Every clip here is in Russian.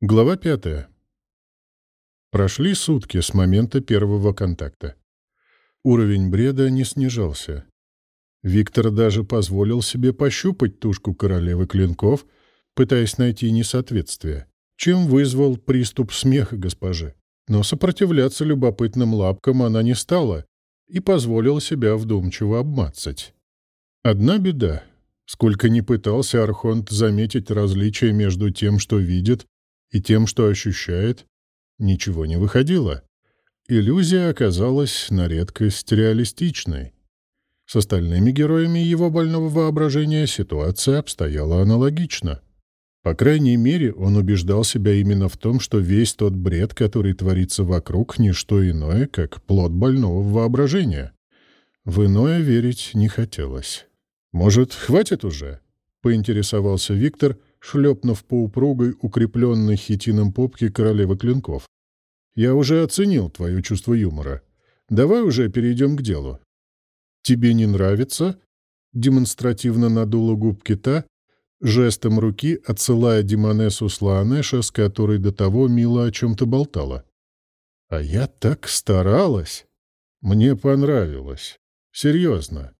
Глава пятая. Прошли сутки с момента первого контакта. Уровень бреда не снижался. Виктор даже позволил себе пощупать тушку королевы клинков, пытаясь найти несоответствие, чем вызвал приступ смеха госпожи. Но сопротивляться любопытным лапкам она не стала и позволила себя вдумчиво обмацать. Одна беда. Сколько ни пытался Архонт заметить различия между тем, что видит, и тем, что ощущает, ничего не выходило. Иллюзия оказалась на редкость реалистичной. С остальными героями его больного воображения ситуация обстояла аналогично. По крайней мере, он убеждал себя именно в том, что весь тот бред, который творится вокруг, не что иное, как плод больного воображения. В иное верить не хотелось. «Может, хватит уже?» — поинтересовался Виктор, шлепнув по упругой, укрепленной хитином попке королевы клинков. «Я уже оценил твое чувство юмора. Давай уже перейдем к делу». «Тебе не нравится?» — демонстративно надула губки та, жестом руки отсылая Димонесу Слаанеша, с которой до того мило о чем-то болтала. «А я так старалась. Мне понравилось. Серьезно.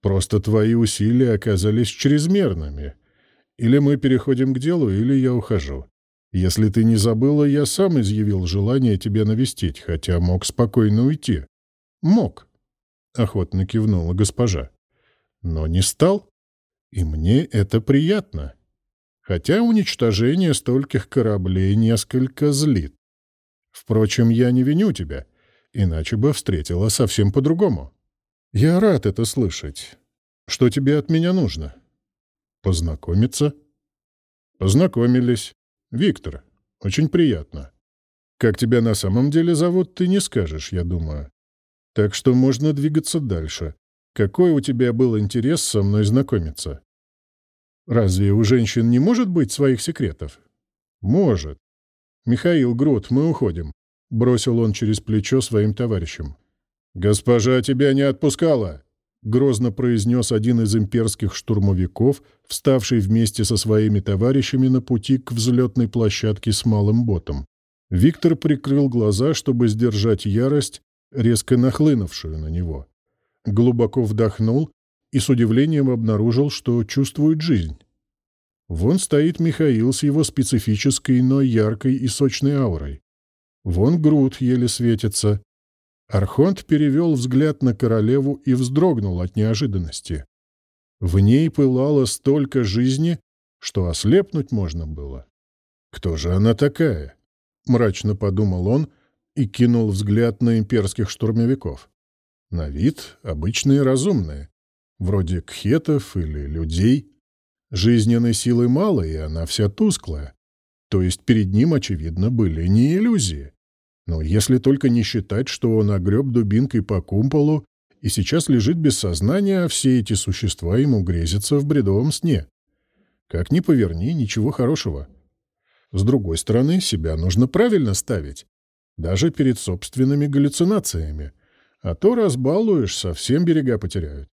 Просто твои усилия оказались чрезмерными. Или мы переходим к делу, или я ухожу. Если ты не забыла, я сам изъявил желание тебе навестить, хотя мог спокойно уйти. Мог, — охотно кивнула госпожа. Но не стал, и мне это приятно. Хотя уничтожение стольких кораблей несколько злит. Впрочем, я не виню тебя, иначе бы встретила совсем по-другому. Я рад это слышать. Что тебе от меня нужно? — Познакомиться? Познакомились. Виктор, очень приятно. Как тебя на самом деле зовут, ты не скажешь, я думаю. Так что можно двигаться дальше. Какой у тебя был интерес со мной знакомиться? Разве у женщин не может быть своих секретов? Может. Михаил Грут, мы уходим. Бросил он через плечо своим товарищам. «Госпожа тебя не отпускала!» Грозно произнес один из имперских штурмовиков, вставший вместе со своими товарищами на пути к взлетной площадке с малым ботом. Виктор прикрыл глаза, чтобы сдержать ярость, резко нахлынувшую на него. Глубоко вдохнул и с удивлением обнаружил, что чувствует жизнь. Вон стоит Михаил с его специфической, но яркой и сочной аурой. Вон груд еле светится, Архонт перевел взгляд на королеву и вздрогнул от неожиданности. В ней пылало столько жизни, что ослепнуть можно было. «Кто же она такая?» — мрачно подумал он и кинул взгляд на имперских штурмовиков. На вид обычные разумные, вроде кхетов или людей. Жизненной силы мало, и она вся тусклая. То есть перед ним, очевидно, были не иллюзии. Но если только не считать, что он огреб дубинкой по кумполу и сейчас лежит без сознания, а все эти существа ему грезятся в бредовом сне. Как ни поверни, ничего хорошего. С другой стороны, себя нужно правильно ставить, даже перед собственными галлюцинациями, а то разбалуешь, совсем берега потеряют.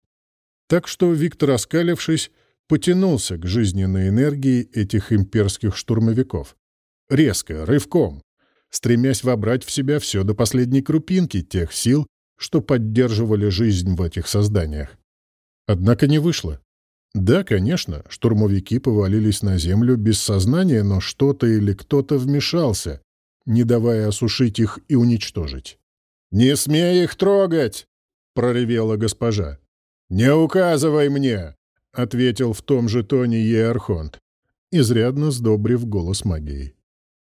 Так что Виктор, оскалившись, потянулся к жизненной энергии этих имперских штурмовиков. Резко, рывком, стремясь вобрать в себя все до последней крупинки тех сил, что поддерживали жизнь в этих созданиях. Однако не вышло. Да, конечно, штурмовики повалились на землю без сознания, но что-то или кто-то вмешался, не давая осушить их и уничтожить. «Не смей их трогать!» — проревела госпожа. «Не указывай мне!» — ответил в том же тоне ей Архонт, изрядно сдобрив голос магией.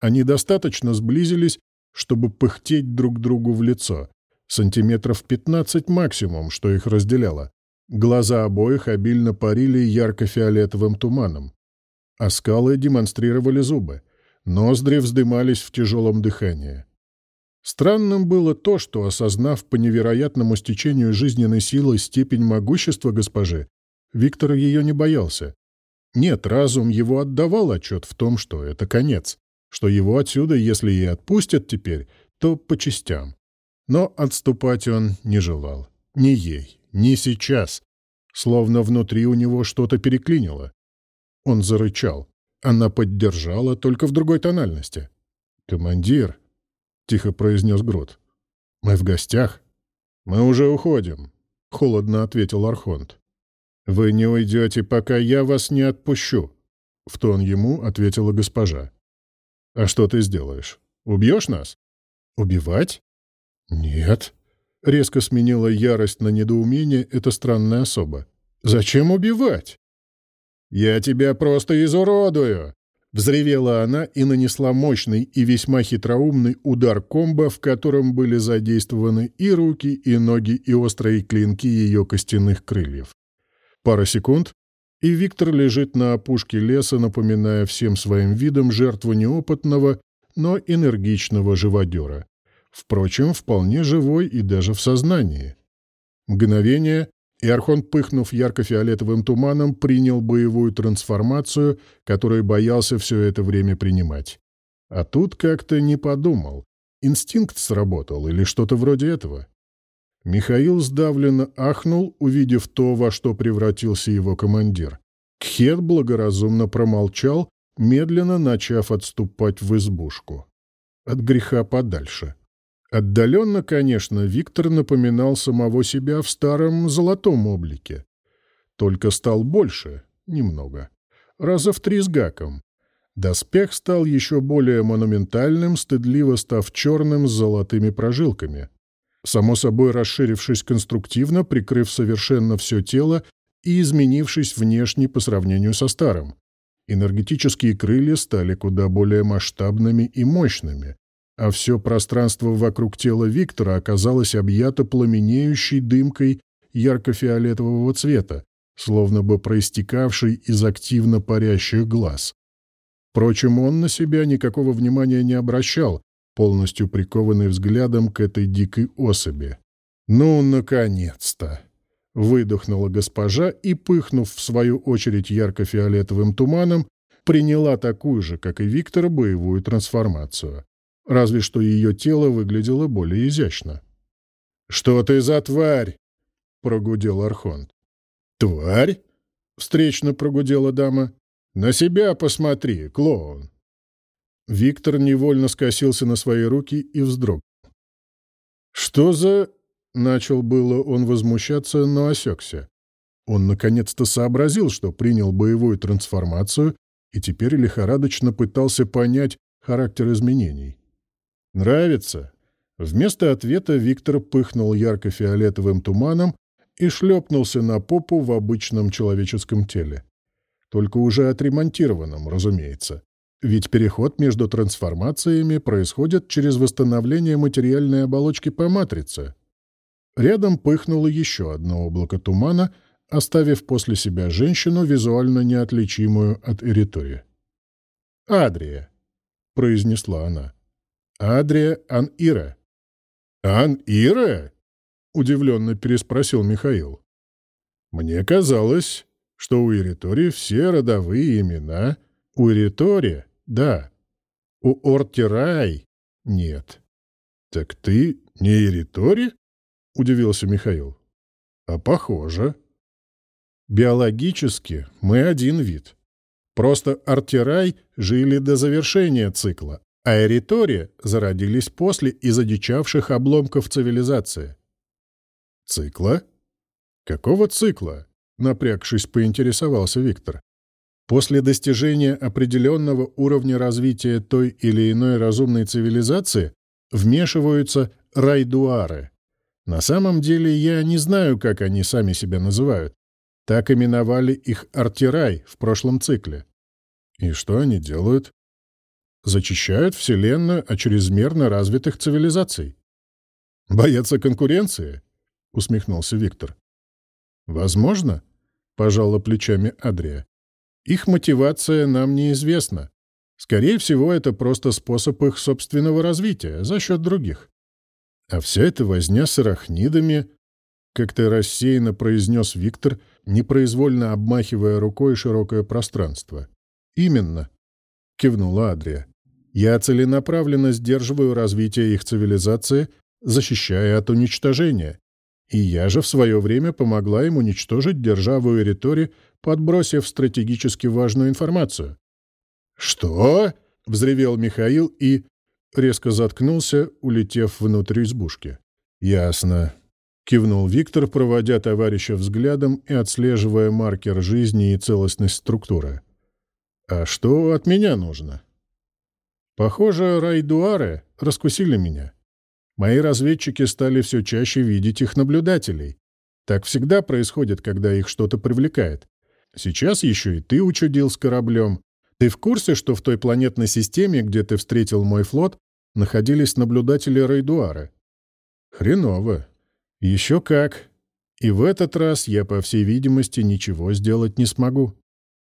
Они достаточно сблизились, чтобы пыхтеть друг другу в лицо. Сантиметров 15 максимум, что их разделяло. Глаза обоих обильно парили ярко-фиолетовым туманом. А скалы демонстрировали зубы. Ноздри вздымались в тяжелом дыхании. Странным было то, что, осознав по невероятному стечению жизненной силы степень могущества госпожи, Виктор ее не боялся. Нет, разум его отдавал отчет в том, что это конец что его отсюда, если и отпустят теперь, то по частям. Но отступать он не желал. Ни ей, ни сейчас. Словно внутри у него что-то переклинило. Он зарычал. Она поддержала, только в другой тональности. «Командир», — тихо произнес Грот, — «мы в гостях». «Мы уже уходим», — холодно ответил Архонт. «Вы не уйдете, пока я вас не отпущу», — в тон ему ответила госпожа. «А что ты сделаешь? Убьешь нас?» «Убивать?» «Нет», — резко сменила ярость на недоумение эта странная особа. «Зачем убивать?» «Я тебя просто изуродую!» Взревела она и нанесла мощный и весьма хитроумный удар комбо, в котором были задействованы и руки, и ноги, и острые клинки ее костяных крыльев. Пара секунд, и Виктор лежит на опушке леса, напоминая всем своим видом жертву неопытного, но энергичного живодера. Впрочем, вполне живой и даже в сознании. Мгновение, и Архонт, пыхнув ярко-фиолетовым туманом, принял боевую трансформацию, которую боялся все это время принимать. А тут как-то не подумал. Инстинкт сработал или что-то вроде этого. Михаил сдавленно ахнул, увидев то, во что превратился его командир. Кхет благоразумно промолчал, медленно начав отступать в избушку. От греха подальше. Отдаленно, конечно, Виктор напоминал самого себя в старом золотом облике. Только стал больше, немного, раза в три с гаком. Доспех стал еще более монументальным, стыдливо став черным с золотыми прожилками. Само собой расширившись конструктивно, прикрыв совершенно все тело и изменившись внешне по сравнению со старым. Энергетические крылья стали куда более масштабными и мощными, а все пространство вокруг тела Виктора оказалось объято пламенеющей дымкой ярко-фиолетового цвета, словно бы проистекавшей из активно парящих глаз. Впрочем, он на себя никакого внимания не обращал, полностью прикованный взглядом к этой дикой особи. «Ну, наконец-то!» — выдохнула госпожа и, пыхнув в свою очередь ярко-фиолетовым туманом, приняла такую же, как и Виктор, боевую трансформацию разве что ее тело выглядело более изящно. «Что ты за тварь?» — прогудел Архонт. «Тварь?» — встречно прогудела дама. «На себя посмотри, клоун!» Виктор невольно скосился на свои руки и вздрогнул. «Что за...» — начал было он возмущаться, но осекся. Он наконец-то сообразил, что принял боевую трансформацию и теперь лихорадочно пытался понять характер изменений. «Нравится?» Вместо ответа Виктор пыхнул ярко-фиолетовым туманом и шлепнулся на попу в обычном человеческом теле. Только уже отремонтированном, разумеется. Ведь переход между трансформациями происходит через восстановление материальной оболочки по матрице. Рядом пыхнуло еще одно облако тумана, оставив после себя женщину, визуально неотличимую от Эритори. «Адрия», — произнесла она. Адрия Ан-Ира. Ан-Ира? Удивленно переспросил Михаил. Мне казалось, что у Иритори все родовые имена. У Иритори — да. У Ортирай — нет. Так ты не Иритори? Удивился Михаил. А похоже. Биологически мы один вид. Просто Артирай жили до завершения цикла, а Эритория зародились после из одичавших обломков цивилизации. Цикла? Какого цикла? Напрягшись, поинтересовался Виктор. После достижения определенного уровня развития той или иной разумной цивилизации вмешиваются райдуары. На самом деле я не знаю, как они сами себя называют. Так именовали их артирай в прошлом цикле. И что они делают? зачищают Вселенную от чрезмерно развитых цивилизаций. «Боятся конкуренции?» — усмехнулся Виктор. «Возможно», — пожала плечами Адрия. «Их мотивация нам неизвестна. Скорее всего, это просто способ их собственного развития за счет других. А вся эта возня с арахнидами, как-то рассеянно произнес Виктор, непроизвольно обмахивая рукой широкое пространство. «Именно», — кивнула Адрия. Я целенаправленно сдерживаю развитие их цивилизации, защищая от уничтожения. И я же в свое время помогла им уничтожить державу Эритори, подбросив стратегически важную информацию. «Что?» — взревел Михаил и резко заткнулся, улетев внутрь избушки. «Ясно», — кивнул Виктор, проводя товарища взглядом и отслеживая маркер жизни и целостность структуры. «А что от меня нужно?» «Похоже, райдуары раскусили меня. Мои разведчики стали все чаще видеть их наблюдателей. Так всегда происходит, когда их что-то привлекает. Сейчас еще и ты учудил с кораблем. Ты в курсе, что в той планетной системе, где ты встретил мой флот, находились наблюдатели Рейдуары? Хреново. Еще как. И в этот раз я, по всей видимости, ничего сделать не смогу.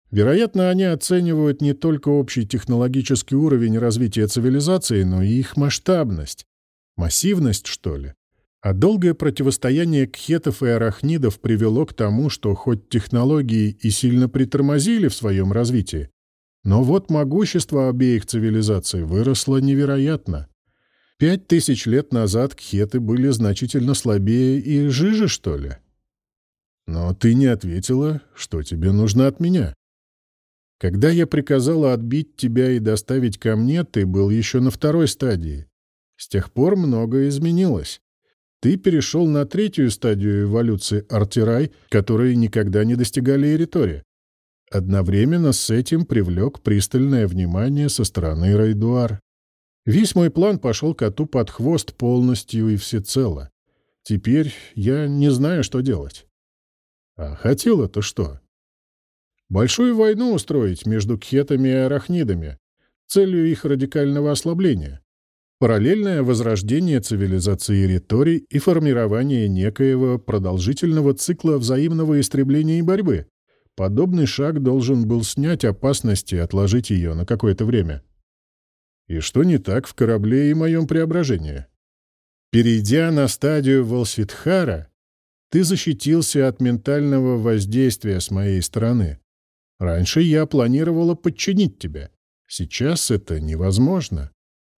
Вероятно, они оценивают не только общий технологический уровень развития цивилизации, но и их масштабность. Массивность, что ли? А долгое противостояние кхетов и арахнидов привело к тому, что хоть технологии и сильно притормозили в своем развитии, но вот могущество обеих цивилизаций выросло невероятно. Пять тысяч лет назад кхеты были значительно слабее и жиже, что ли? Но ты не ответила, что тебе нужно от меня. Когда я приказала отбить тебя и доставить ко мне, ты был еще на второй стадии. С тех пор многое изменилось. Ты перешел на третью стадию эволюции Артирай, которые никогда не достигали Эритория. Одновременно с этим привлек пристальное внимание со стороны Райдуар. Весь мой план пошел коту под хвост полностью и всецело. Теперь я не знаю, что делать. А хотел это что? Большую войну устроить между кхетами и арахнидами, целью их радикального ослабления. Параллельное возрождение цивилизации Риторий и формирование некоего продолжительного цикла взаимного истребления и борьбы, Подобный шаг должен был снять опасности и отложить ее на какое-то время. И что не так в корабле и моем преображении? Перейдя на стадию Волсвитхара, ты защитился от ментального воздействия с моей стороны. Раньше я планировала подчинить тебя. Сейчас это невозможно.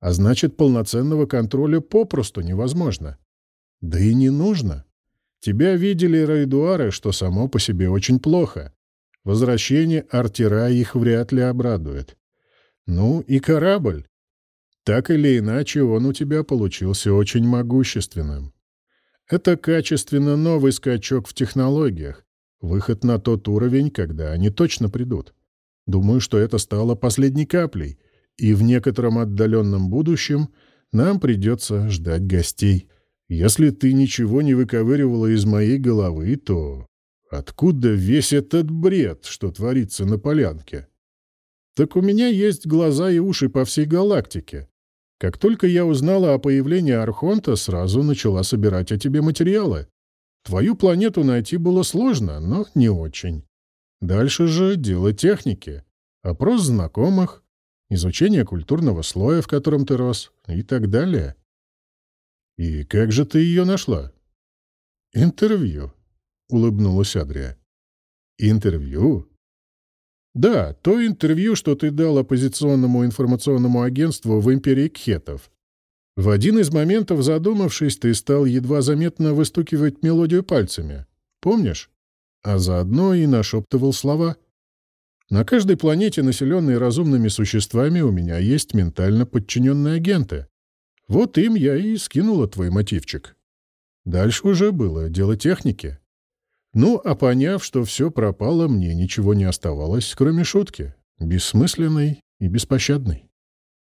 А значит, полноценного контроля попросту невозможно. Да и не нужно. Тебя видели райдуары, что само по себе очень плохо. Возвращение Артера их вряд ли обрадует. Ну и корабль. Так или иначе, он у тебя получился очень могущественным. Это качественно новый скачок в технологиях, выход на тот уровень, когда они точно придут. Думаю, что это стало последней каплей, и в некотором отдаленном будущем нам придется ждать гостей. Если ты ничего не выковыривала из моей головы, то Откуда весь этот бред, что творится на полянке? Так у меня есть глаза и уши по всей галактике. Как только я узнала о появлении Архонта, сразу начала собирать о тебе материалы. Твою планету найти было сложно, но не очень. Дальше же дело техники. Опрос знакомых, изучение культурного слоя, в котором ты рос, и так далее. И как же ты ее нашла? Интервью. — улыбнулась Адрия. «Интервью?» «Да, то интервью, что ты дал оппозиционному информационному агентству в империи Кхетов. В один из моментов, задумавшись, ты стал едва заметно выстукивать мелодию пальцами. Помнишь? А заодно и нашептывал слова. На каждой планете, населенной разумными существами, у меня есть ментально подчиненные агенты. Вот им я и скинула твой мотивчик. Дальше уже было дело техники. Ну, а поняв, что все пропало, мне ничего не оставалось, кроме шутки, бессмысленной и беспощадной.